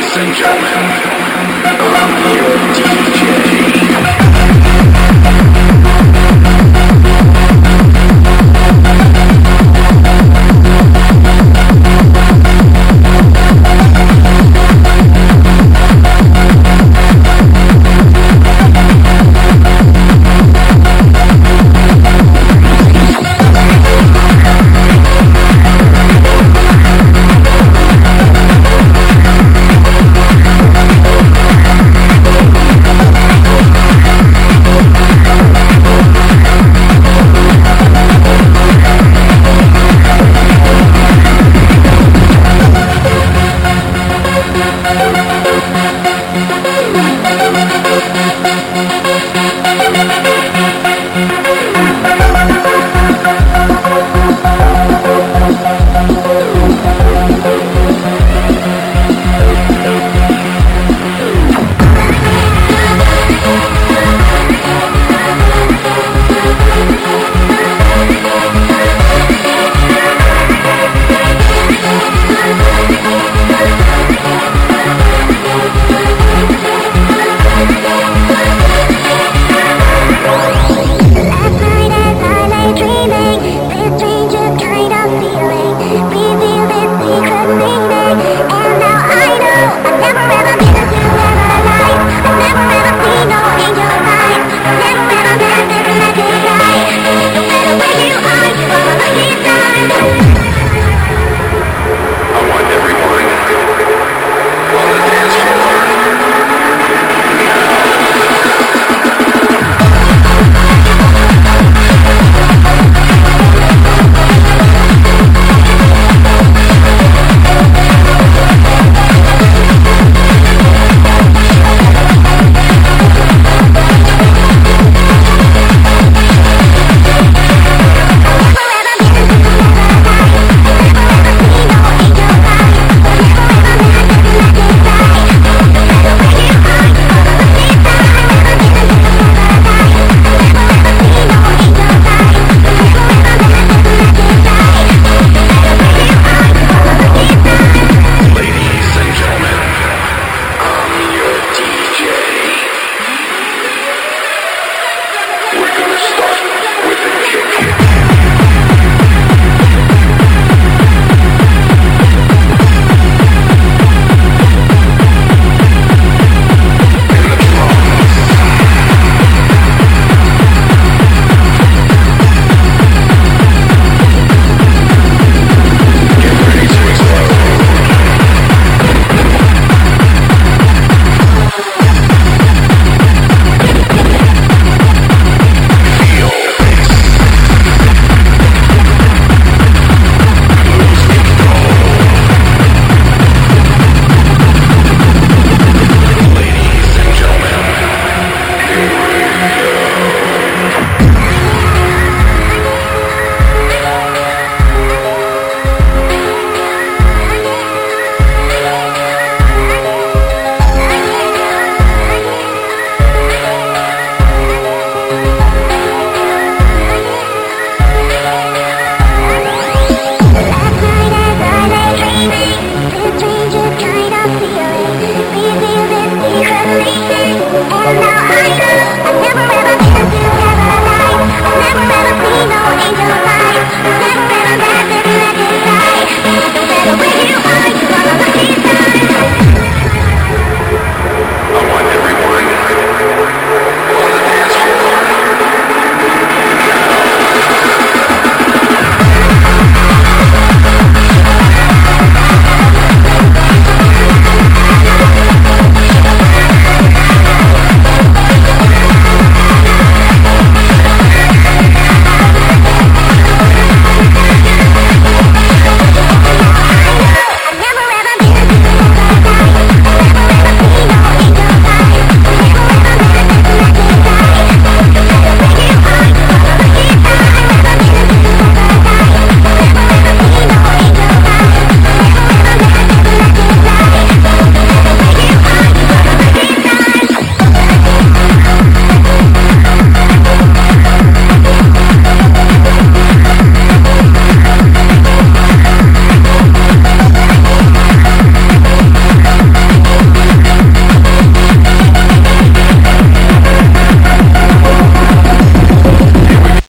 Ladies and gentlemen, I'm your DJ.